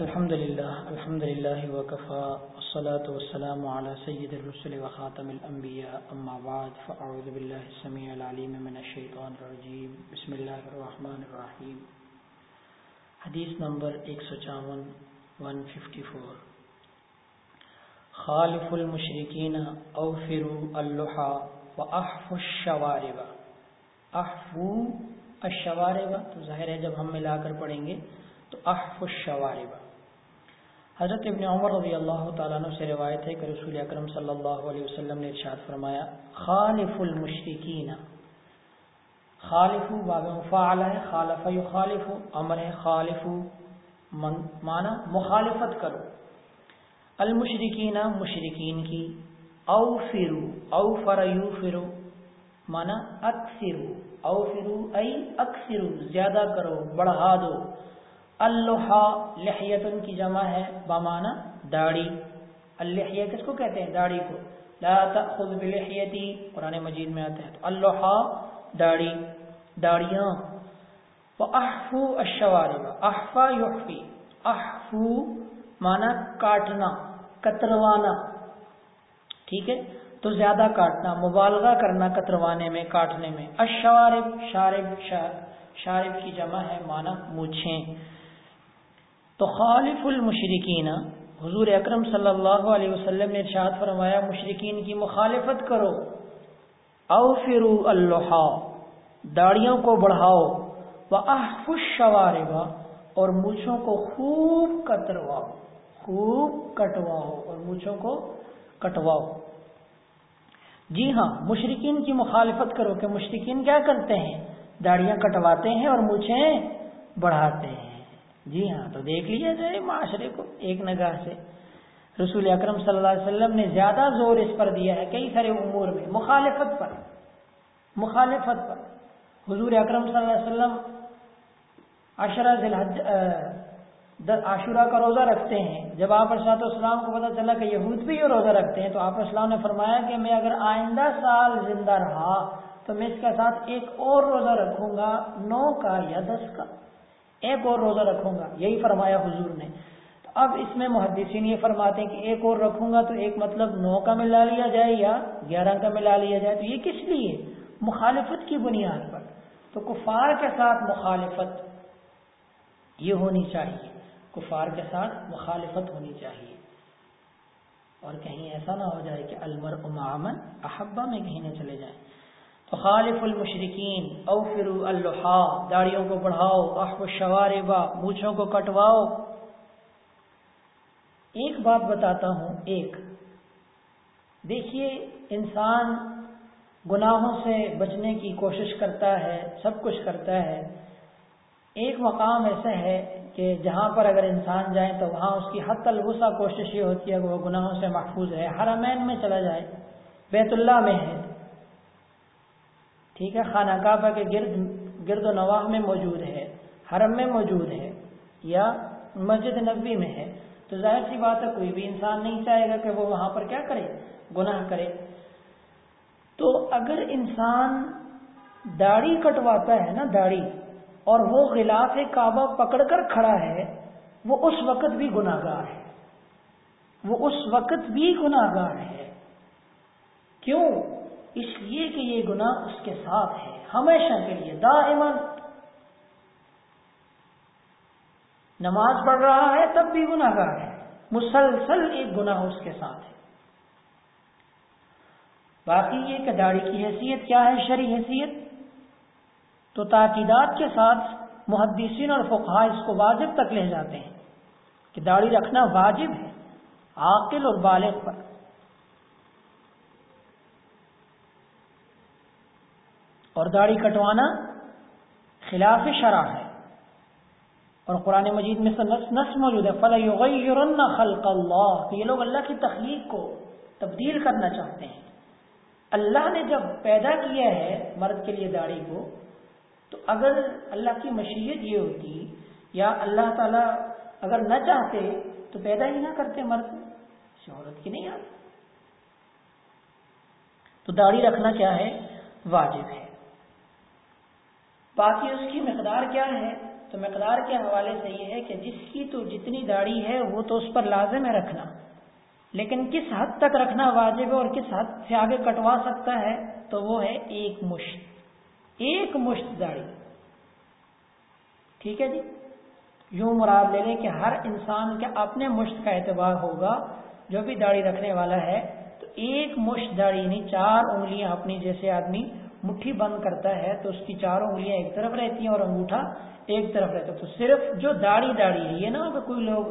الحمد لله الحمد لله وكفى والصلاة والسلام على سيد الرسل وخاتم الأنبياء أما بعد فأعوذ بالله السميع العليم من الشيطان الرجيم بسم الله الرحمن الرحيم حدیث نمبر 154 154 خالف المشرکین اوفروا اللحا واحفوا الشوارب. احفو الشوارب. تو ظاہر ہے جب ہم ملا کر پڑھیں گے تو احف الشوارب. حضرت ابن عمر رضی اللہ تعالیٰ عنہ سے روایت ہے کہ رسول اکرم صلی اللہ علیہ وسلم نے ارشاد فرمایا، خالف المشرکین. خالف باب مفاعل ہے، خالف یخالف امر ہے خالف مانا مخالفت کرو. المشرکین مشرکین کی او فرو او فر فرو مانا اکثر او فرو ای اکثر زیادہ کرو، بڑھا دو. اللحا لحیتن کی جمع ہے بامانا داڑھی۔ اللحیہ کس کو کہتے ہیں؟ داڑھی کو۔ لا تأخذ بلحیتی، قرآن مجید میں آتے ہیں تو اللحا، داڑھی، داڑیاں۔ احفو الشوارب، احفا یحفی، احفو مانا کاٹنا، کتروانا۔ ٹھیک ہے؟ تو زیادہ کاٹنا، مبالغہ کرنا کتروانے میں، کاٹنے میں۔ اشوارب شارب شارب کی جمع ہے مانا مچھیں تو خالف المشرقین حضور اکرم صلی اللہ علیہ وسلم نے ارشاد فرمایا مشرقین کی مخالفت کرو۔ او فرو اللہ داڑیوں کو بڑھاؤ۔ وہ احفش شواربا اور مچھوں کو خوب کترواؤ خوب کٹواؤ، اور مچھوں کو کٹواؤ۔ جی ہاں مشرقین کی مخالفت کرو کہ مشرقین کیا کرتے ہیں؟ داڑیاں کٹواتے ہیں اور مچھیں بڑھاتے ہیں۔ جی ہاں تو دیکھ لیا جائے معاشرے کو ایک نگاہ سے۔ رسول اکرم صلی اللہ علیہ وسلم نے زیادہ زور اس پر دیا ہے کئی سارے امور میں، مخالفت پر مخالفت پر۔ حضور اکرم صلی اللہ علیہ وسلم عشرہ عاشورہ کا روزہ رکھتے ہیں۔ جب آپ ارشاد اسلام کو پتہ چلا کہ یہود بھی یہ روزہ رکھتے ہیں، تو آپ اسلام نے فرمایا کہ میں اگر آئندہ سال زندہ رہا تو میں اس کے ساتھ ایک اور روزہ رکھوں گا، نو کا یا دس کا۔ ایک اور روزہ رکھوں گا، یہی فرمایا حضور نے۔ تو اب اس میں محدثین یہ فرماتے ہیں کہ ایک اور رکھوں گا تو ایک مطلب نو کا ملا لیا جائے یا گیارہ کا ملا لیا جائے، تو یہ کس لیے؟ مخالفت کی بنیاد پر۔ تو کفار کے ساتھ مخالفت یہ ہونی چاہیے۔ کفار کے ساتھ مخالفت ہونی چاہیے۔ اور کہیں ایسا نہ ہو جائے کہ المر امامن احبا میں کہیں نہ چلے جائیں۔ خالف المشرقین او فرو الحا داڑیوں کو بڑھاؤ احب شواربا مونچھوں کو کٹواؤ۔ ایک بات بتاتا ہوں، ایک۔ دیکھیے، انسان گناہوں سے بچنے کی کوشش کرتا ہے، سب کچھ کرتا ہے۔ ایک مقام ایسا ہے کہ جہاں پر اگر انسان جائے تو وہاں اس کی حت الغسا کوشش یہ ہوتی ہے کہ وہ گناہوں سے محفوظ ہے حرمین میں چلا جائے، بیت اللہ میں ہے۔ ٹھیک ہے، خانہ کعبہ کے گرد گرد و نواح میں موجود ہے، حرم میں موجود ہے یا مسجد نبوی میں ہے۔ تو ظاہر سی بات ہے، کوئی بھی انسان نہیں چاہے گا کہ وہ وہاں پر کیا کرے، گناہ کرے۔ تو اگر انسان داڑھی کٹواتا ہے نا، داڑھی، اور وہ غلاف کعبہ پکڑ کر کھڑا ہے، وہ اس وقت بھی گناہ گار ہے۔ وہ اس وقت بھی گناہ گار ہے۔ کیوں؟ اس لیے کہ یہ گناہ اس کے ساتھ ہے۔ ہمیشہ کے لیے دائمن نماز پڑھ رہا ہے تب بھی گناہ گار ہے۔ مسلسل ایک گناہ اس کے ساتھ ہے۔ باقی یہ کہ داڑھی کی حیثیت کیا ہے شری حیثیت؟ تو تاکیدات کے ساتھ محدثین اور فقہ اس کو واجب تک لے جاتے ہیں کہ داڑھی رکھنا واجب ہے، عاقل اور بالغ پر۔ اور داڑھی کٹوانا خلاف شرع ہے۔ اور قرآن مجید میں سے نس نس موجود ہے۔ فلاں خلق اللہ کہ یہ لوگ اللہ کی تخلیق کو تبدیل کرنا چاہتے ہیں۔ اللہ نے جب پیدا کیا ہے مرد کے لیے داڑھی کو، تو اگر اللہ کی مشیت یہ ہوتی یا اللہ تعالی اگر نہ چاہتے، تو پیدا ہی نہ کرتے مرد۔ شہرت کی نہیں آتی۔ تو داڑھی رکھنا کیا ہے؟ واجب ہے۔ باقی اس کی مقدار کیا ہے؟ تو مقدار کے حوالے سے یہ ہے کہ جس کی تو جتنی داڑھی ہے، وہ تو اس پر لازم ہے رکھنا۔ لیکن کس حد تک رکھنا واجب ہے اور کس حد سے آگے کٹوا سکتا ہے، تو وہ ہے ایک مشت۔ ایک مشت داڑھی۔ ٹھیک ہے جی؟ یوں مراد لے لیں کہ ہر انسان کے اپنے مشت کا اعتبار ہوگا، جو بھی داڑھی رکھنے والا ہے، تو ایک مشت داڑھی یعنی چار انگلیاں اپنی جیسے آدمی مٹھی بند کرتا ہے تو اس کی چار انگلیاں ایک طرف رہتی ہیں اور انگوٹھا ایک طرف رہتا ہے۔ تو صرف جو داڑھی داڑھی ہے، یہ نا کہ کوئی لوگ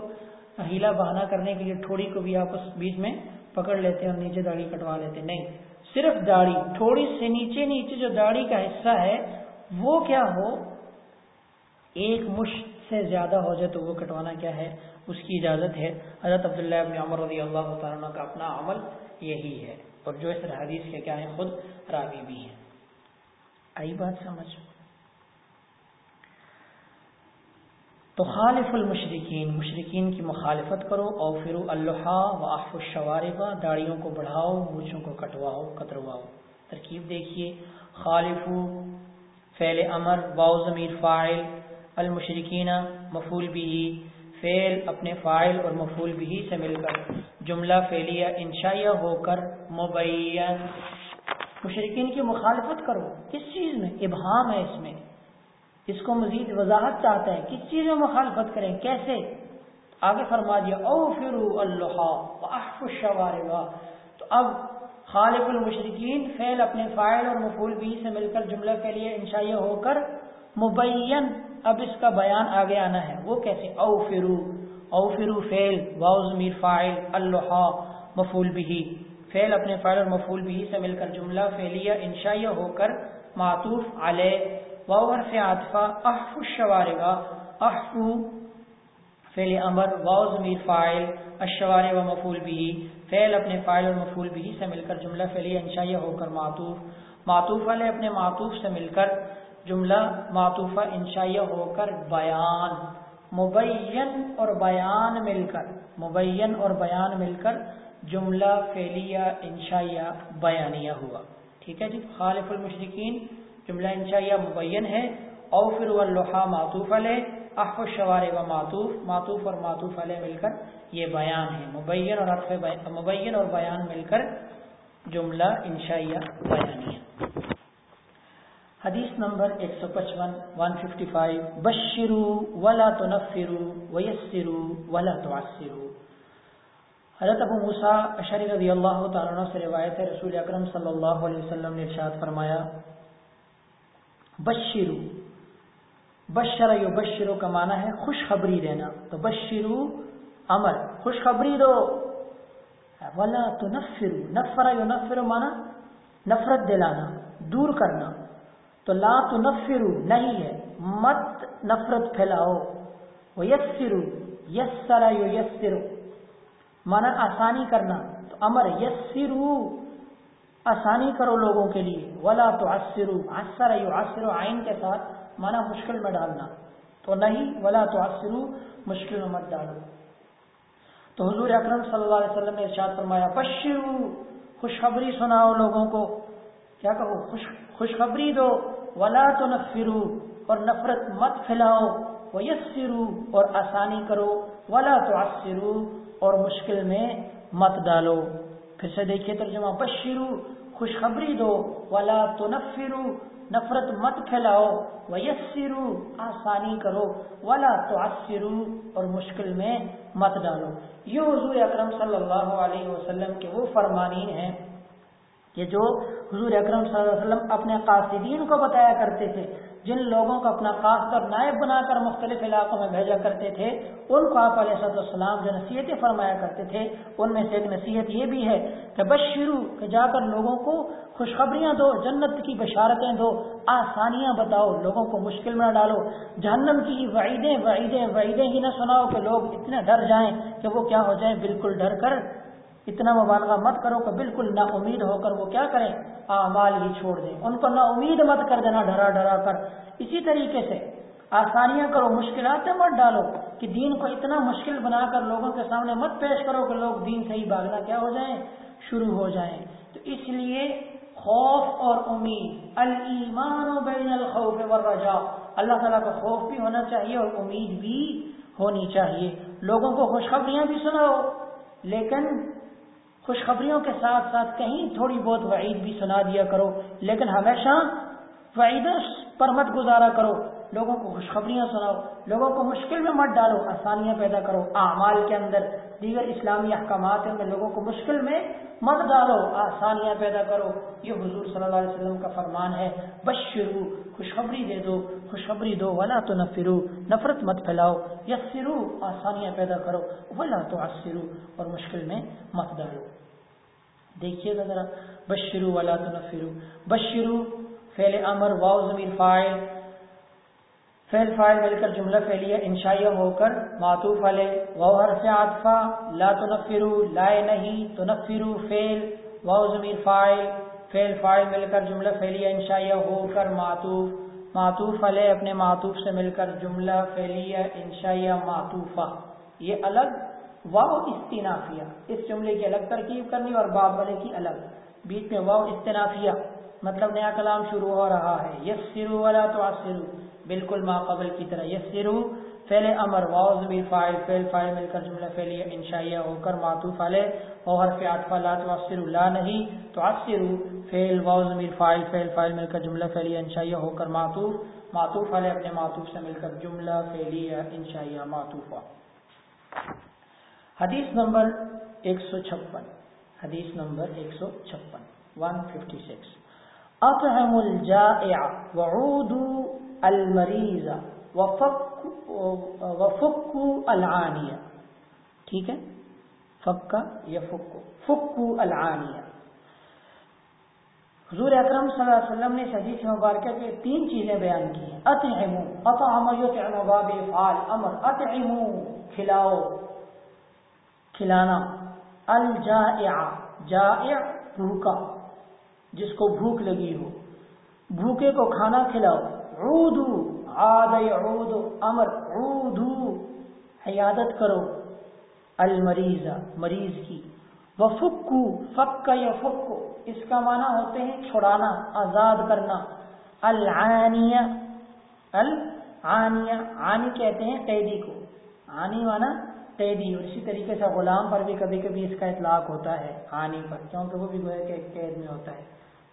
ہیلا بہانا کرنے کے لیے تھوڑی کو بھی آپس بیچ میں پکڑ لیتے ہیں اور نیچے داڑھی کٹوا لیتے نہیں، صرف داڑھی، تھوڑی سے نیچے نیچے جو داڑھی کا حصہ ہے، وہ کیا ہو؟ ایک مشت سے زیادہ ہو جائے تو وہ کٹوانا کیا ہے؟ اس کی اجازت ہے۔ حضرت عبداللہ ابن عمر رضی اللہ تعالیٰ کا اپنا عمل یہی ہے۔ اور جو اس حدیث کے کیا ہیں، خود راوی بھی ہیں۔ آئی بات سمجھ۔ تو خالف المشرقین مشرقین کی مخالفت کرو اور پھر اللہ و آف الشواربہ داڑیوں کو بڑھاؤ مونچھوں کو کٹواؤ، کترواؤ۔ ترکیب دیکھیے خالف فعل امر باؤ ضمیر فائل المشرقین مفول بھی فعل اپنے فائل اور مفول بھی سے مل کر۔ جملہ فعلیہ انشائیہ ہو کر مبین مشرقین کی مخالفت کرو۔ کس چیز میں؟ ابہام ہے اس میں۔ اس کو مزید وضاحت چاہتا ہے۔ کس چیز میں مخالفت کریں؟ کیسے؟ آگے فرما دیا او فرو اللہ تو اب خالف المشرقین فعل اپنے فائل اور مفول بھی سے مل کر جملہ کے لیے انشائیہ ہو کر مبین۔ اب اس کا بیان آگے آنا ہے۔ وہ کیسے؟ او فرو او فرو فیل واؤز میر فائل اللہ مفول بھی۔ فعل اپنے فائل اور مفول بھی سے مل کر جملہ فعلیہ انشائیہ ہو کر معطوف علیہ. واور سے آتفا احف الشواربا احفو فعل امر واؤ ضمیر فائل الشوار و مفول بھی فعل اپنے فائل اور مفول بھی سے مل کر جملہ فعلی انشائیہ ہو کر معطوف. معطوف علیہ اپنے معطوف سے مل کر جملہ معطوفہ انشائیہ ہو کر بیان. مبین اور بیان مل کر، مبین اور بیان مل کر جملہ فعلیہ انشائیہ بیانیہ ہوا۔ ٹھیک ہے جی؟ خالف المشرقین جملہ انشائیہ مبین ہے۔ او پھر واللحا معطوف علیہ احف الشوار و معطوف معطوف اور معطوف علیہ مل کر یہ بیان ہے۔ مبین اور احف مبین اور بیان مل کر جملہ انشائیہ بیانی ہے حدیث نمبر 155 155 بشرو ولا تنفرو ویسرو ولا تعسرو۔ حضرت ابو موسیٰ اشری رضی اللہ تعالیٰ سے روایت ہے، رسول اکرم صلی اللہ علیہ وسلم نے ارشاد فرمایا، بشرو، بشر یو بشرو کا معنی ہے خوشخبری دینا۔ تو بشرو امر، خوشخبری دو۔ ولا تو نفرو نفر یو نفرو مانا نفرت دلانا، دور کرنا۔ تو لا تو نفرو نہیں ہے، مت نفرت پھیلاؤ۔ وہ یسرو یسرا یو یسرو مانا آسانی کرنا، تو امر یسرو، آسانی کرو لوگوں کے لیے۔ ولا تو عصرو عصر یو عصر عین کے ساتھ مانا مشکل میں ڈالنا۔ تو نہیں، ولا تو عصرو مشکل میں مت ڈالو۔ تو حضور اکرم صلی اللہ علیہ وسلم نے ارشاد فرمایا، بشرو، خوشخبری سناؤ لوگوں کو۔ کیا کہو؟ خوش، خوشخبری دو۔ ولا تو نفرو اور نفرت مت پھیلاؤ۔ وہ یسرو اور آسانی کرو۔ ولا تو عصرو اور مشکل میں مت ڈالو۔ پھر سے دیکھیے ترجمہ، بشرو، خوشخبری دو، ولا تو نفرو نفرت مت پھیلاؤ، ویسرو، آسانی کرو، ولا تو اور مشکل میں مت ڈالو۔ یہ حضور اکرم صلی اللہ علیہ وسلم کے وہ فرمانین ہیں کہ جو حضور اکرم صلی اللہ علیہ وسلم اپنے قاصدین کو بتایا کرتے تھے، جن لوگوں کو اپنا قاصد اور نائب بنا کر مختلف علاقوں میں بھیجا کرتے تھے، ان کو آپ علیہ السلام جو نصیحتیں فرمایا کرتے تھے، ان میں سے ایک نصیحت یہ بھی ہے کہ بس شروع کہ جا کر لوگوں کو خوشخبریاں دو، جنت کی بشارتیں دو، آسانیاں بتاؤ، لوگوں کو مشکل میں نہ ڈالو، جہنم کی وعیدیں وعیدیں وعیدیں ہی نہ سناؤ کہ لوگ اتنے ڈر جائیں کہ وہ کیا ہو جائیں، بالکل ڈر کر اتنا مبالغہ مت کرو کہ بالکل نا امید ہو کر وہ کیا کریں اعمال ہی چھوڑ دیں ان کو نا امید مت کر دینا، ڈرا ڈرا کر۔ اسی طریقے سے آسانیاں کرو، مشکلات مت ڈالو کہ دین کو اتنا مشکل بنا کر لوگوں کے سامنے مت پیش کرو کہ لوگ دین سے ہی بھاگنا کیا ہو جائیں؟ شروع ہو جائیں۔ تو اس لیے خوف اور امید المان و بین الخوف والرجاء۔ اللہ تعالیٰ کا خوف بھی ہونا چاہیے اور امید بھی ہونی چاہیے۔ لوگوں کو خوشخبریاں بھی سناؤ، لیکن خوشخبریوں کے ساتھ ساتھ کہیں تھوڑی بہت وعید بھی سنا دیا کرو، لیکن ہمیشہ وعید پر مت گزارا کرو۔ لوگوں کو خوشخبریاں سناؤ، لوگوں کو مشکل میں مت ڈالو، آسانیاں پیدا کرو۔ اعمال کے اندر، دیگر اسلامی احکامات میں لوگوں کو مشکل میں مت ڈالو، آسانیاں پیدا کرو۔ یہ حضور صلی اللہ علیہ وسلم کا فرمان ہے۔ بس شروع خوشخبری دے دو، خوشخبری دو، ولا تو نفرو نفرت مت پھیلاؤ۔ یسرو، آسانیاں پیدا کرو۔ ولا تو اور مشکل میں مت ڈالو۔ دیکھیے گا ذرا۔ بشرو، ولا تو نفرو بشرو، فعل امر واؤ ضمیر فائل فعل فائل مل کر جملہ فعلیہ انشائیہ ہو کر معطوف علیہ واؤ حرف عاطفہ، لا تنفرو لائے نہیں تنفرو، فعل واؤ ضمیر فائل، فعل فائل مل کر جملہ فعلیہ انشائیہ ہو کر معطوف معطوف علیہ اپنے معطوف سے مل کر جملہ فعلیہ انشائیہ معطوفہ۔ یہ الگ واؤ استنافیہ، اس جملے کی الگ ترکیب کرنی اور باب والے کی الگ۔ بیچ میں واؤ استنافیہ مطلب نیا کلام شروع ہو رہا ہے۔ یس سرو والا تو آسرو بالکل ما قبل کی طرح یس سرو فیل امر واؤ ضمیر فائل فیل فائل مل کر جملہ فیلیہ انشائیہ ہو کر ماتوف علیہ اور حرف عطفہ لا تو آسرو لا نہیں تو آسرو فیل واؤ ضمیر فائل فیل فائل مل کر جملہ فیلیہ انشائیہ ہو کر ماتوف ماتوف علیہ اپنے ماتوف سے مل کر جملہ فیلیہ انشائیہ ماتوفہ حدیث نمبر ایک سو چھپن، حدیث نمبر ایک سو چھپن ون ففٹی سکس اطعم الجائع، وعودوا المریض وفکو العانیہ۔ ٹھیک ہے؟ فکا یا فکو فکو العانیہ۔ حضور اکرم صلی اللہ علیہ وسلم نے حدیث مبارکہ کے تین چیزیں بیان کی ہیں۔ اطعمو، اطعم یطعم باب افعال، امر، اطعمو، کھلاؤ، کھلانا۔ الجائع، جائع، بھوکا، جس کو بھوک لگی ہو۔ بھوکے کو کھانا کھلاؤ۔ عودو عاد عود امر عودو حیادت کرو المریض، مریض کی۔ وفکو، فک یا فکو اس کا معنی ہوتے ہیں چھڑانا، آزاد کرنا۔ العانیہ العانیہ، عانی کہتے ہیں قیدی کو۔ عانی مانا قیدی، اور اسی طریقے سے غلام پر بھی کبھی کبھی اس کا اطلاق ہوتا ہے، عانی پر، کیونکہ وہ بھی گویا کہ قید میں ہوتا ہے۔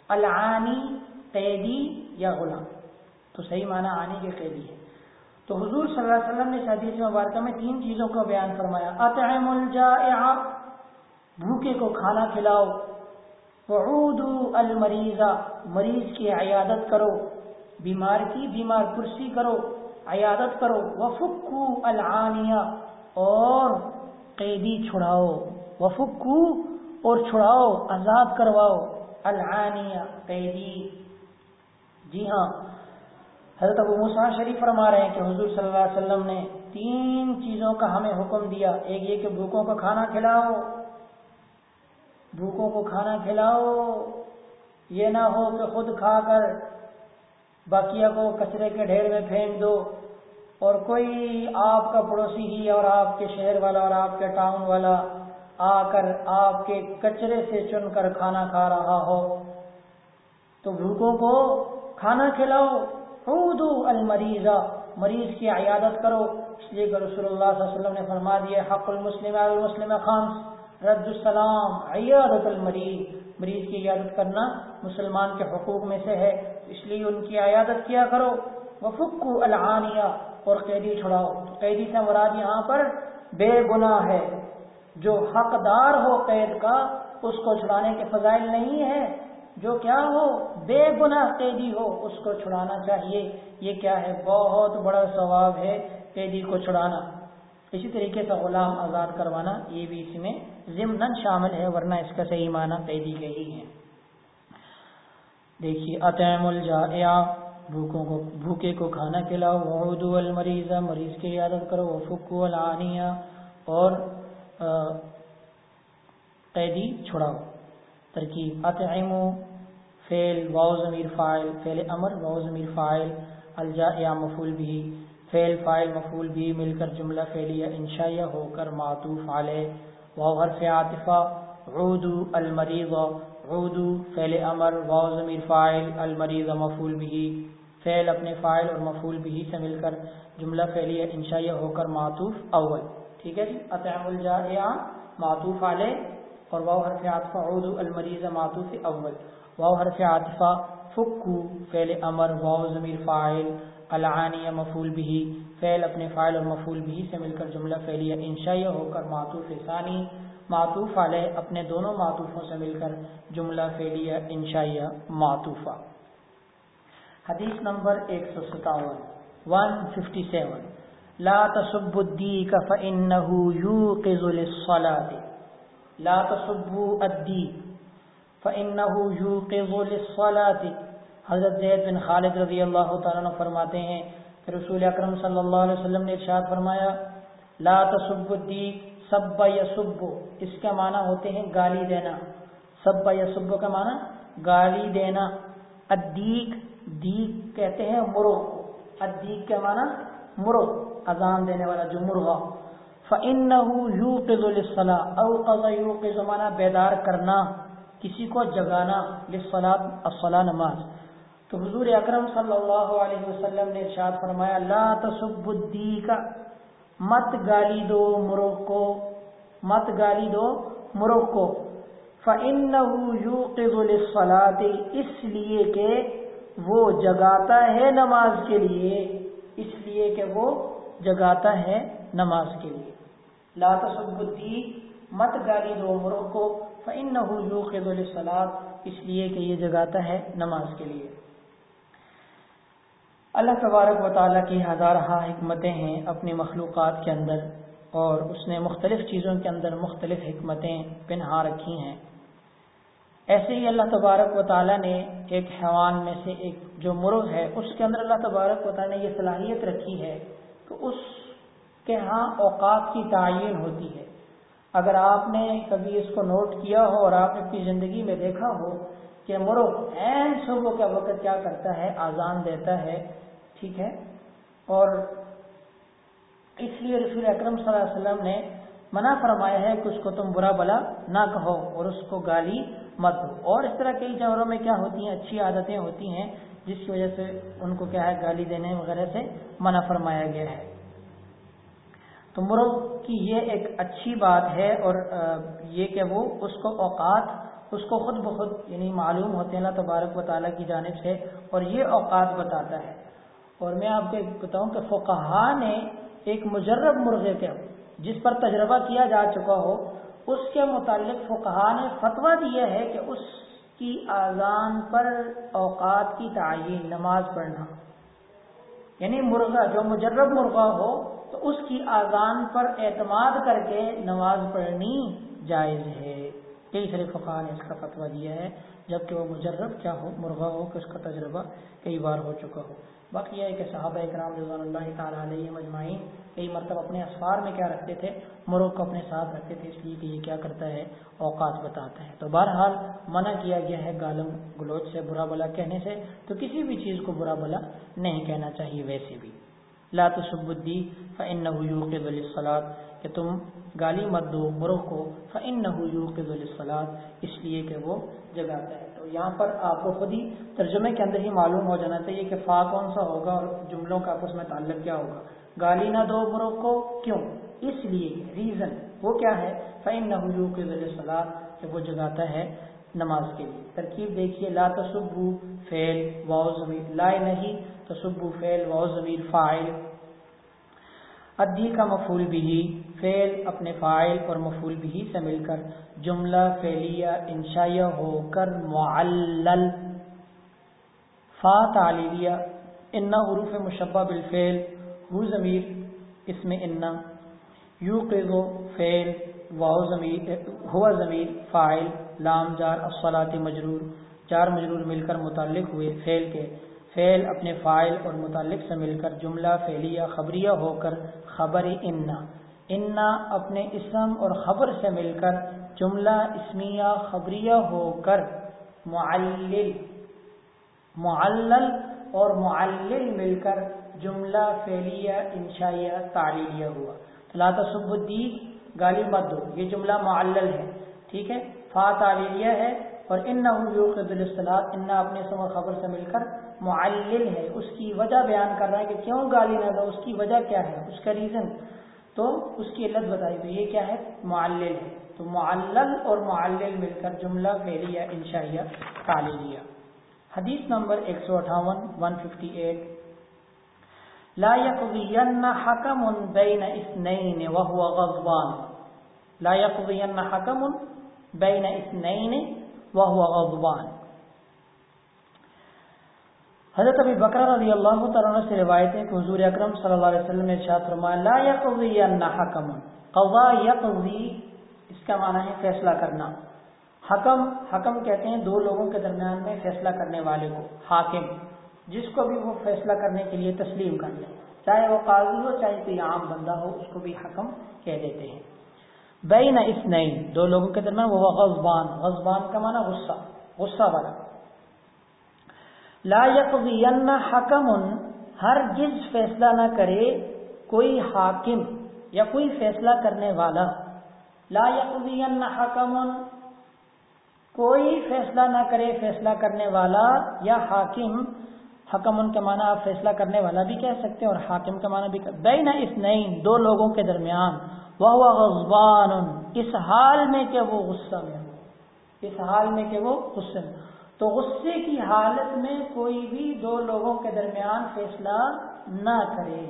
العانی، قیدی یا غلام۔ تو صحیح معنی آنی کے قیدی ہے تو حضور صلی اللہ علیہ وسلم نے حدیث مبارکہ میں تین چیزوں کا بیان فرمایا۔ اطعم الجائع، بھوکے کو کھانا کھلاؤ۔ وعودوا المریضہ مریض کی عیادت کرو۔ بیمار کی بیمار کرسی کرو، عیادت کرو۔ وفکو العانیہ، اور قیدی چھڑاؤ۔ وفکو اور چھڑاؤ آزاد کرواؤ۔ العانیہ، قیدی۔ جی ہاں حضرت ابو مسا شریف فرما رہے ہیں کہ حضور صلی اللہ علیہ وسلم نے تین چیزوں کا ہمیں حکم دیا۔ ایک یہ کہ بھوکوں کو کھانا کھلاؤ، بھوکوں کو کھانا کھلاؤ۔ یہ نہ ہو کہ خود کھا کر باقیہ کو کچرے کے ڈھیر میں پھینک دو۔ اور کوئی آپ کا پڑوسی ہی اور آپ کے شہر والا اور آپ کے ٹاؤن والا آ کر آپ کے کچرے سے چن کر کھانا کھا رہا ہو، تو بھوکوں کو کھانا کھلاؤ۔ خودو المریضہ مریض کی عیادت کرو. اس لیے کہ رسول اللہ صلی اللہ علیہ وسلم نے فرما دیا حق المسلم المسلم خانس رد السلام، عیادت المریض. مریض کی عیادت کرنا مسلمان کے حقوق میں سے ہے، اس لیے ان کی عیادت کیا کرو. وفکو العانیہ، اور قیدی چھڑاؤ. قیدی سے مراد یہاں پر بے گناہ ہے۔ جو حقدار ہو قید کا، اس کو چھڑانے کے فضائل نہیں ہے جو کیا ہو، بے گناہ قیدی ہو، اس کو چھڑانا چاہیے۔ یہ کیا ہے؟ بہت بڑا ثواب ہے قیدی کو چھڑانا۔ اسی طریقے سے غلام آزاد کروانا، یہ بھی اس میں ضمن شامل ہے، ورنہ اس کا صحیح معنی قیدی کے ہی ہے۔ دیکھیے، اطعم الجائع، بھوکوں کو، بھوکے کو کھانا کھلاؤ وعودو المریض مریض کی عادت کرو، وفکو العانیہ اور قیدی چھڑاؤ۔ ترکیب، اطعمو فعل واو ضمیر فاعل، فعل امر واو ضمیر فاعل الجا یا مفعول بھی فعل فاعل مفعول بھی مل کر جملہ فعلیہ انشائیہ ہو کر معطوف علیہ، واو حرف عاطفہ، عودو المریض، عودو فعل امر واو ضمیر فاعل، المریض مفعول بھی فعل اپنے فائل اور مفول بھی سے مل کر جملہ فعلیہ انشائیہ ہو کر معطوف اول، ٹھیک ہے جی؟ اطعم الجائع، معطوف علیہ، اور واو حرف عاطفہ عود المریض، معطوف اول۔ واو حرف عاطفہ، فکو، فعل امر، واو ضمیر فاعل، العانی مفول بھی فعل اپنے فائل اور مفول بھی سے مل کر جملہ فعلیہ انشائیہ ہو کر معطوف ثانی، معطوف علیہ اپنے دونوں معطوفوں سے مل کر جملہ فعلیہ انشائیہ معطوفہ۔ حدیث نمبر ایک سو ستاون ون ففٹی سیون لا تصب الدیک فإنه یوقظ للصلاة۔ لا تصبوا الدیک فإنه یوقظ للصلاة۔ حضرت زید بن خالد رضی اللہ تعالیٰ عنہ فرماتے ہیں کہ رسول اکرم صلی اللہ علیہ وسلم نے ارشاد فرمایا، لا تصب الدیک سب یسب اس کا معنی ہوتے ہیں گالی دینا۔ سب یسب کا معنی گالی دینا۔ ادیک دیگ کہتے ہیں مرغ ادیگ کے معنی مرغ، اذان دینے والا جو مرغا فَإِنَّهُ يُوقِذُ لِلصَّلَاةِ، او قضا یوقظ معنی بیدار کرنا۔ کسی کو جگانا للصلاة الصلاة نماز۔ تو حضور اکرم صلی اللہ علیہ وسلم نے ارشاد فرمایا، لا تصب الدیک مت گالی دو مرغ کو مت گالی دو مرغ کو فَإِنَّهُ يُوقِذُ لِلصَّلَاةِ، اس لیے کہ وہ جگاتا ہے نماز کے لیے۔ اس لیے کہ وہ جگاتا ہے نماز کے لیے۔ لا تصبی مت گالی دو عمروں کو فن نہ اس لیے کہ یہ جگاتا ہے نماز کے لیے۔ اللہ تبارک و تعالیٰ کی ہزارہ ہاں حکمتیں ہیں اپنی مخلوقات کے اندر، اور اس نے مختلف چیزوں کے اندر مختلف حکمتیں پنہا رکھی ہیں۔ ایسے ہی اللہ تبارک و تعالیٰ نے ایک حیوان میں سے ایک جو مرغ ہے، اس کے اندر اللہ تبارک و تعالیٰ نے یہ صلاحیت رکھی ہے کہ اس کے ہاں اوقات کی تعین ہوتی ہے۔ اگر آپ نے کبھی اس کو نوٹ کیا ہو اور آپ نے اپنی زندگی میں دیکھا ہو کہ مرغ این صبح کا وقت کیا کرتا ہے آزان دیتا ہے، ٹھیک ہے؟ اور اس لیے رسول اکرم صلی اللہ علیہ وسلم نے منع فرمایا ہے کہ اس کو تم برا بلا نہ کہو اور اس کو گالی مت دو۔ اور اس طرح کئی جانوروں میں کیا ہوتی ہیں، اچھی عادتیں ہوتی ہیں، جس کی وجہ سے ان کو کیا ہے، گالی دینے وغیرہ سے منع فرمایا گیا ہے۔ تو مرغ کی یہ ایک اچھی بات ہے اور یہ کہ وہ اس کو اوقات، اس کو خود بخود یعنی معلوم ہوتے ہیں، اللہ تبارک و تعالیٰ کی جانب سے اور یہ اوقات بتاتا ہے۔ اور میں آپ کو بتاؤں کہ فقہ نے ایک مجرب مرغے کے، جس پر تجربہ کیا جا چکا ہو، اس کے متعلق فقہ نے فتویٰ دیا ہے کہ اس کی اذان پر اوقات کی تعین نماز پڑھنا۔ یعنی مرغا جو مجرب مرغا ہو تو اس کی اذان پر اعتماد کر کے نماز پڑھنی جائز ہے۔ کئی سارے فقہ نے اس کا فتویٰ دیا ہے، جبکہ وہ مجرب کیا ہو مرغا ہو، کہ اس کا تجربہ کئی بار ہو چکا ہو۔ باقی یہ ہے کہ صحابہ اکرام رضوان اللہ تعالیٰ علیہ مجمعین کئی مرتبہ اپنے اسفار میں کیا رکھتے تھے، مرغ کو اپنے ساتھ رکھتے تھے، اس لیے کہ یہ کیا کرتا ہے، اوقات بتاتا ہے۔ تو بہرحال منع کیا گیا ہے گالم گلوچ سے برا بلا کہنے سے، تو کسی بھی چیز کو برا بلا نہیں کہنا چاہیے ویسے بھی۔ لا تصب الدی فن یوقظ الصلاۃ کہ تم گالی مت دو مرغ کو فن یوقظ الصلاۃ اس لیے کہ وہ جگاتا ہے۔ تو یہاں پر آپ کو خود ہی ترجمے کے اندر ہی معلوم ہو جانا چاہیے کہ فا کون سا ہوگا اور جملوں کا آپس میں تعلق کیا ہوگا۔ گالی نہ دو مرغ کو، کیوں؟ اس لیے ریزن وہ کیا ہے؟ فین نحو کے ذریعے سلاد کہ وہ جگاتا ہے نماز کے لیے۔ ترکیب دیکھیے، لا تصبو فیل واؤ ضمیر لائے نہیں تصبو فیل واؤ ضمیر فائل ادی کا مفول بھی فیل اپنے فائل اور مفول بھی سے مل کر، جملہ فیلیہ انشائیہ ہو کر معلل، فا تعلیلیہ، انا حروف مشبہ بالفعل، ہو ضمیر اس میں انا یو قیزو فعل واؤ ضمیر ہوا ضمیر فائل لام جار افصلاط مجرور، چار مجرور مل کر متعلق ہوئے فعل کے۔ فعل اپنے فائل اور متعلق سے مل کر جملہ، فعلیہ، خبریہ ہو کر خبر انا۔ انا اپنے اسم اور خبر سے مل کر جملہ، اسمیہ، خبریہ ہو کر معلل معلل اور معلل مل کر جملہ، فعلیہ، انشائیہ، تعلیلیہ ہوا۔ لا تصب الدی گالی مت دو۔ یہ جملہ معلل ہے، ٹھیک ہے؟ فا تعلیلیہ ہے اور ان نہ اصطلاح ان اپنے سمر خبر سے مل کر معلل ہے، اس کی وجہ بیان کر رہا ہے کہ کیوں گالی نہ دو، اس کی وجہ کیا ہے، اس کا ریزن تو اس کی علت بتائی تو یہ کیا ہے؟ معلل ہے۔ تو معلل اور معلل مل کر جملہ فیلیا انشائیہ، تعلیلیہ۔ حدیث نمبر ایک سو اٹھاون، ون ففٹی ایٹ۔ لا يقضين حكم بين اثنين وهو غضبان۔ لا يقضين حكم بين اثنين وهو غضبان. حضرت ابی بکر رضی اللہ تعالیٰ سے روایت ہے کہ حضور اکرم صلی اللہ علیہ وسلم نے ارشاد فرمایا، لا یقضین حکم. قضا یقضی، اس کا معنی ہے فیصلہ کرنا. حکم حکم کہتے ہیں دو لوگوں کے درمیان میں فیصلہ کرنے والے کو، حاکم، جس کو بھی وہ فیصلہ کرنے کے لیے تسلیم کر لے۔ چاہے وہ قاضی ہو، چاہے کوئی عام بندہ ہو، اس کو بھی حکم کہہ دیتے ہیں۔ بین اس دو لوگوں کے درمیان، وہ غزبان غزبان کا معنی غصہ غصہ والا. لا یقین حکم ہر جز فیصلہ نہ کرے کوئی حاکم یا کوئی فیصلہ کرنے والا. لا یقین حکم کوئی فیصلہ نہ کرے فیصلہ کرنے والا یا حاکم. حکم ان کے معنی آپ فیصلہ کرنے والا بھی کہہ سکتے ہیں اور حاکم کا معنی بھی بین اس دو لوگوں کے درمیان. وہ اس حال میں کہ وہ غصہ میں ہو. اس حال میں کہ وہ غصے میں تو غصے کی حالت میں کوئی بھی دو لوگوں کے درمیان فیصلہ نہ کرے.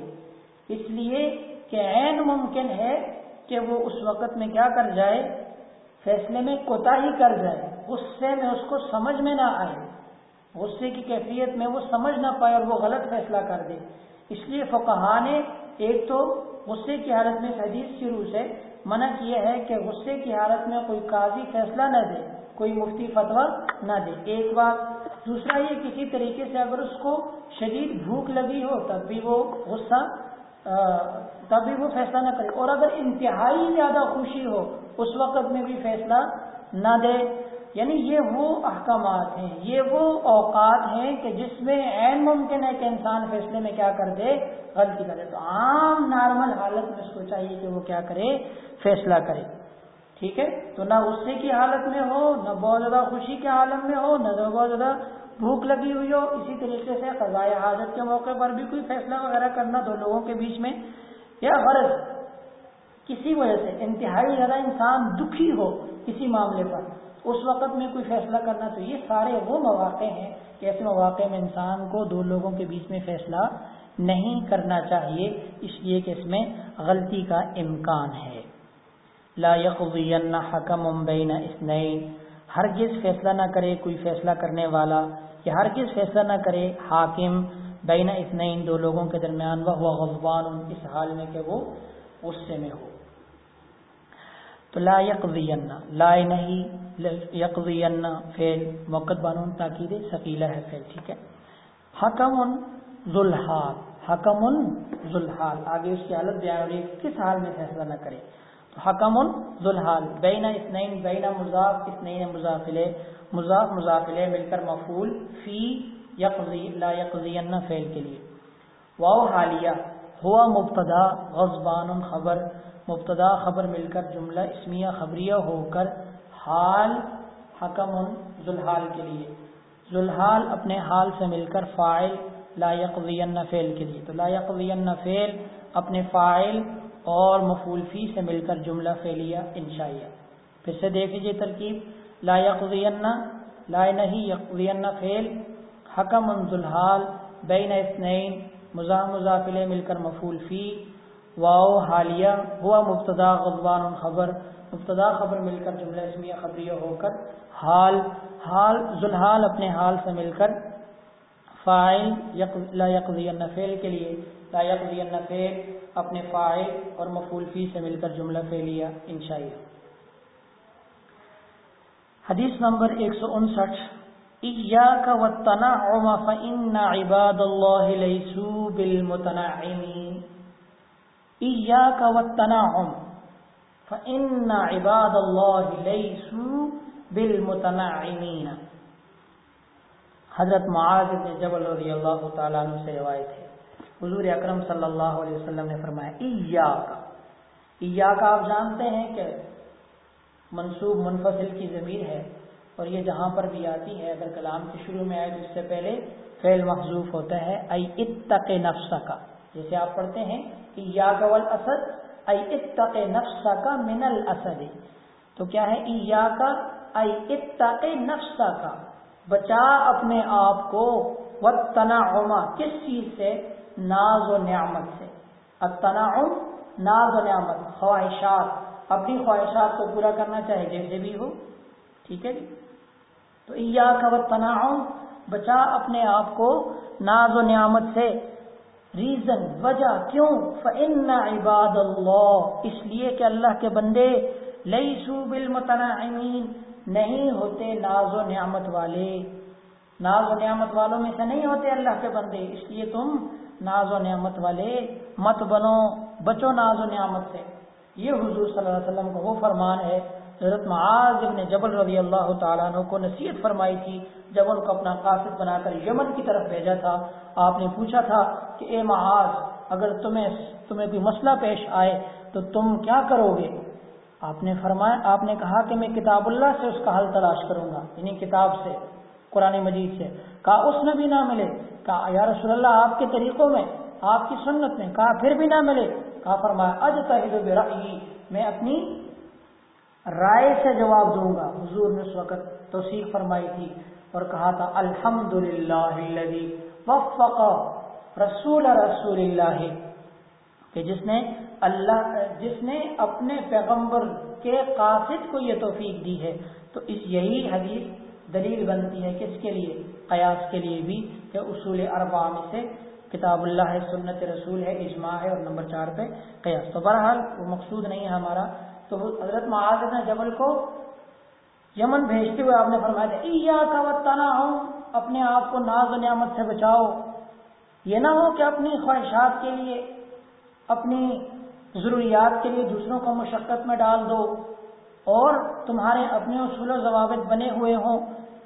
اس لیے کہ عین ممکن ہے کہ وہ اس وقت میں کیا کر جائے؟ فیصلے میں کوتا ہی کر جائے. غصے میں اس کو سمجھ میں نہ آئے. غصے کی کیفیت میں وہ سمجھ نہ پائے اور وہ غلط فیصلہ کر دے. اس لیے فقہ نے ایک تو غصے کی حالت میں حدیث شروع سے منع کیا ہے کہ غصے کی حالت میں کوئی قاضی فیصلہ نہ دے، کوئی مفتی فتوا نہ دے۔ ایک بات، دوسرا یہ کسی طریقے سے اگر اس کو شدید بھوک لگی ہو، تب بھی وہ غصہ تب بھی وہ فیصلہ نہ کرے۔ اور اگر انتہائی زیادہ خوشی ہو، اس وقت میں بھی فیصلہ نہ دے۔ یعنی یہ وہ احکامات ہیں، یہ وہ اوقات ہیں کہ جس میں عین ممکن ہے کہ انسان فیصلے میں کیا کر دے، غلطی کرے۔ تو عام نارمل حالت میں اس کو چاہیے کہ وہ کیا کرے، فیصلہ کرے۔ ٹھیک ہے؟ تو نہ غصے کی حالت میں ہو، نہ بہت زیادہ خوشی کے عالم میں ہو، نہ بہت زیادہ بھوک لگی ہوئی ہو۔ اسی طریقے سے قضاء حاجت کے موقع پر بھی کوئی فیصلہ وغیرہ کرنا دو لوگوں کے بیچ میں یا غرض کسی وجہ سے انتہائی زیادہ انسان دکھی ہو کسی معاملے پر۔ اس وقت میں کوئی فیصلہ کرنا تو یہ سارے وہ مواقع ہیں کہ ایسے مواقع میں انسان کو دو لوگوں کے بیچ میں فیصلہ نہیں کرنا چاہیے، اس لیے کہ اس میں غلطی کا امکان ہے۔ لا يقضين حكم بين اثنين ہرگز فیصلہ نہ کرے کوئی فیصلہ کرنے والا یا ہرگز فیصلہ نہ کرے حاکم بین اثنین دو لوگوں کے درمیان وہ غضبان، اس حال میں کہ وہ غصے میں ہو۔ تو لا يقضين لا نہیں يقضين فعل موقت بانون تاکید ثقیلہ ہے فعل، ٹھیک ہے؟ حکم ذوالحال حکم ذوالحال، آگے اس کی حالت بیان ہو رہی ہے کس حال میں فیصلہ نہ کرے۔ تو حکم ذوالحال، بین اسنین بین مضاف اسنین مضافلے، مضاف، مضافلے مل کر مفول فی یقضی، لا یقضین، فعل کے لیے۔ واو حالیہ ہوا مبتدا غزبان خبر، مبتدا خبر مل کر جملہ اسمیہ خبریہ ہو کر حال، حکم ذوالحال کے لیے۔ ذوالحال اپنے حال سے مل کر فائل لا یقضین فعل کے لیے۔ تو لا یقضین فعل اپنے فائل اور مفول فی سے مل کر جملہ فعلیہ، انشائیہ۔ پھر سے دیکھ لیجیے ترکیب۔ لا یقین لا نہیں یقین فعل، حکم ذلحال بین اسنین مزا مضاف علیہ مل کر مفول فی، واو، حالیہ، ہوا مبتدا، غضبان، خبر، مبتدا خبر مل کر جملہ اسمیہ خبریہ ہو کر حال حال ذلحال اپنے حال سے مل کر فائل لا یقضی النفیل کے لیے، لا یقضی النفیل اپنے فائل اور مفول فی سے مل کر جملہ فعلیہ انشائیہ حدیث نمبر 159 عباد الله ليسوا بالمتنعمين. إياك حضرت معاذ بن جبل رضی اللہ تعالیٰ عنہ سے روایت ہے. حضور اکرم صلی اللہ علیہ وسلم نے فرمایا ایا کا ایا کا آپ جانتے ہیں کہ منصوب منفصل کی ضمیر ہے اور یہ جہاں پر بھی آتی ہے، اگر کلام کے شروع میں آئے تو اس سے پہلے فعل محضوف ہوتا ہے، ای اتق نفس کا جیسے آپ پڑھتے ہیں کہ یا قول اسد ای اتق نفس کا من الاسد۔ تو کیا ہے؟ یا کا ای اتق نفس کا بچا اپنے آپ کو۔ وطنعم کس چیز سے؟ ناز و نعمت سے۔ التنعم، ناز و نعمت، خواہشات۔ اپنی خواہشات کو پورا کرنا چاہے، جیسے بھی ہو۔ ٹھیک ہے جی؟ تو ایا کا تناؤ بچا اپنے آپ کو ناز و نعمت سے۔ ریزن، وجہ کیوں؟ فن عباد اللہ اس لیے کہ اللہ کے بندے لئی سو نہیں ہوتے ناز و نعمت والے۔ ناز و نعمت والوں میں سے نہیں ہوتے اللہ کے بندے، اس لیے تم ناز و نعمت والے مت بنو، بچو ناز و نعمت سے۔ یہ حضور صلی اللہ علیہ وسلم کو وہ فرمان ہے۔ حضرت معاذ ابن جبل رضی اللہ تعالیٰ عنہ کو نصیحت فرمائی تھی جب ان کو اپنا قاصد بنا کر یمن کی طرف بھیجا تھا۔ آپ نے پوچھا تھا کہ اے معاذ، اگر تمہیں تمہیں کوئی مسئلہ پیش آئے تو تم کیا کرو گے؟ آپ نے فرمایا، آپ نے کہا کہ میں کتاب اللہ سے اس کا حل تلاش کروں گا یعنی کتاب سے، قرآن مجید سے۔ کہا، اس میں بھی نہ ملے۔ کہا، یا رسول اللہ، آپ کے طریقوں میں، آپ کی سنت میں، کہا، پھر بھی نہ ملے۔ کہا، فرمایا اج تحید میں اپنی رائے سے جواب دوں گا۔ حضور نے اس وقت توثیق فرمائی تھی اور کہا تھا الحمد للہ وفق رسول رسول اللہ کہ جس نے اللہ، جس نے اپنے پیغمبر کے قاصد کو یہ توفیق دی ہے۔ تو اس یہی حدیث دلیل بنتی ہے کس کے لیے؟ قیاس کے لیے بھی کہ اصول اربع میں سے کتاب اللہ ہے، سنت رسول ہے، اجماع ہے اور نمبر چار پہ قیاس۔ تو بہرحال وہ مقصود نہیں ہے ہمارا۔ تو حضرت معاذ نے جبل کو یمن بھیجتے ہوئے آپ نے فرمایا تھا کا تنا ہوں اپنے آپ کو ناز و نعمت سے بچاؤ۔ یہ نہ ہو کہ اپنی خواہشات کے لیے، اپنی ضروریات کے لیے دوسروں کو مشقت میں ڈال دو اور تمہارے اپنے اصول و ضوابط بنے ہوئے ہوں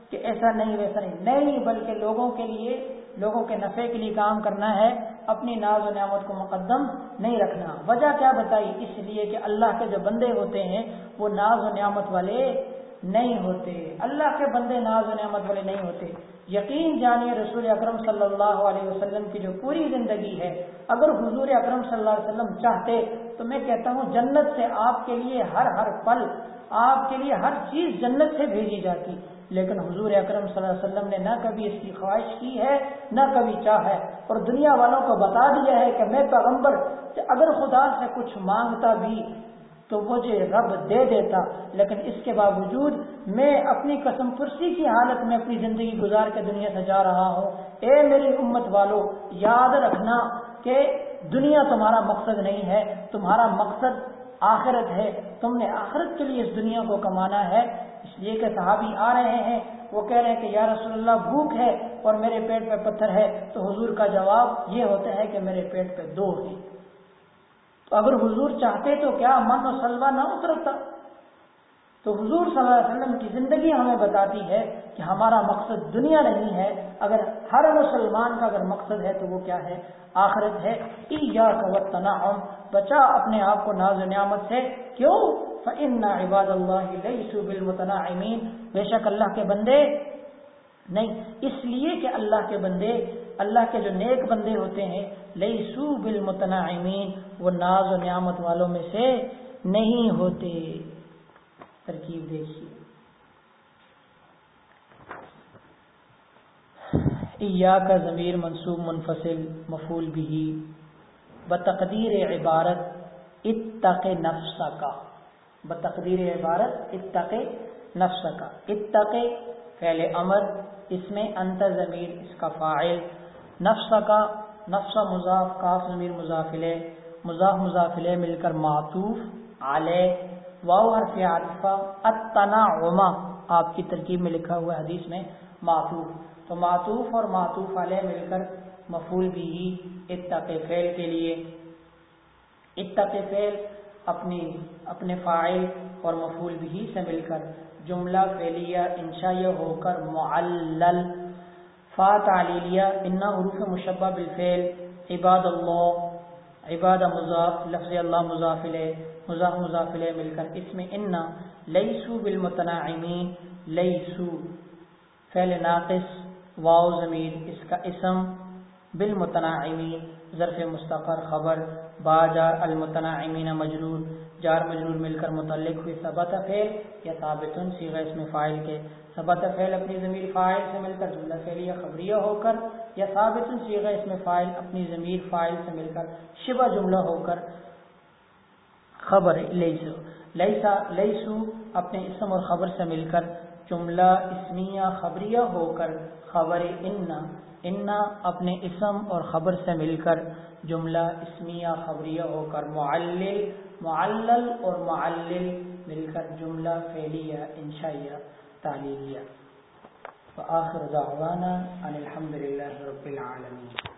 کہ ایسا نہیں، ویسا نہیں۔ نہیں، بلکہ لوگوں کے لیے لوگوں کے نفع کے لیے کام کرنا ہے، اپنی ناز و نعمت کو مقدم نہیں رکھنا۔ وجہ کیا بتائی؟ اس لیے کہ اللہ کے جو بندے ہوتے ہیں، وہ ناز و نعمت والے نہیں ہوتے۔ اللہ کے بندے ناز و نعمت والے نہیں ہوتے۔ یقین جانیے رسول اکرم صلی اللہ علیہ وسلم کی جو پوری زندگی ہے، اگر حضور اکرم صلی اللہ علیہ وسلم چاہتے، تو میں کہتا ہوں جنت سے آپ کے لیے ہر ہر پل، آپ کے لیے ہر چیز جنت سے بھیجی جاتی۔ لیکن حضور اکرم صلی اللہ علیہ وسلم نے نہ کبھی اس کی خواہش کی ہے، نہ کبھی چاہا ہے۔ اور دنیا والوں کو بتا دیا ہے کہ میں پیغمبر اگر خدا سے کچھ مانگتا بھی تو مجھے رب دے دیتا۔ لیکن اس کے باوجود میں اپنی قسم پرسی کی حالت میں اپنی زندگی گزار کے دنیا سے جا رہا ہوں۔ اے میری امت والو، یاد رکھنا کہ دنیا تمہارا مقصد نہیں ہے، تمہارا مقصد آخرت ہے۔ تم نے آخرت کے لیے اس دنیا کو کمانا ہے۔ اس لیے کہ صحابی آ رہے ہیں، وہ کہہ رہے ہیں کہ یا رسول اللہ بھوک ہے اور میرے پیٹ پہ پتھر ہے، تو حضور کا جواب یہ ہوتا ہے کہ میرے پیٹ پہ دو ہے۔ تو اگر حضور چاہتے تو کیا من و سلوا نہ اترتا؟ تو حضور صلی اللہ علیہ وسلم کی زندگی ہمیں بتاتی ہے کہ ہمارا مقصد دنیا نہیں ہے، اگر ہر مسلمان کا اگر مقصد ہے تو وہ کیا ہے؟ آخرت ہے۔ بچا اپنے آپ کو ناز و نعمت سے۔ کیوں؟ عباد اللہ امین بے شک اللہ کے بندے نہیں، اس لیے کہ اللہ کے بندے، اللہ کے جو نیک بندے ہوتے ہیں لئی سو وہ ناز و نعمت والوں میں سے نہیں ہوتے۔ ترکیب دیکھیے۔ یا کا ضمیر منصوب منفصل مفول بھی بتقدیر عبارت اتق نفس کا بتقدیر عبارت، اتق نفس کا اتق فعل امر اس میں انت ضمیر، اس کا فاعل۔ نفس کا نفس مضاف، کاف ضمیر مضافلے۔ مضاف مضافلے مل کر معطوف، علیہ۔ واؤ حرف عاطفہ التنعم۔ آپ کی ترکیب میں لکھا ہوا حدیث میں، معطوف۔ تو معطوف اور معطوف علیہ مل کر مفول بھی اتق فعل کے لیے۔ اتق فعل اپنی اپنے فائل اور مفول بھی سے مل کر جملہ فعلیہ انشاء ہو کر معلل فا تعلیلیہ انا حروف مشبہ بالفعل عباد اللہ، عباد مضاف، لفظ اللہ مضافل مضاف مضافل مل کر اس میں انا لئیسو بالمتناعمین لیسو فعل ناقص واؤ ضمیر اس کا اسم بالمتناعمین ظرف مستقر خبر باجار المتناعمین مجرور جار مجرور مل کر متعلق ہوئی ثبت فعل یا ثابت سیغ اس میں فائل کے۔ ثبت فعل اپنی ضمیر فائل سے مل کر، جملہ فعلیہ خبریہ ہو کر، یا ثابت سیغ اس میں فائل اپنی ضمیر فائل سے مل کر، شبہ جملہ ہو کر خبر لیسو لیسا لیسو اپنے اسم اور خبر سے مل کر جملہ اسمیہ خبریہ ہو کر خبر انا انا اپنے اسم اور خبر سے مل کر جملہ اسمیہ خبریہ ہو کر معلل معلل اور معلل مل کر جملہ فعلیہ، انشائیہ، تعلیلیہ۔ وآخر دعوانا ان الحمد للہ رب العالمین۔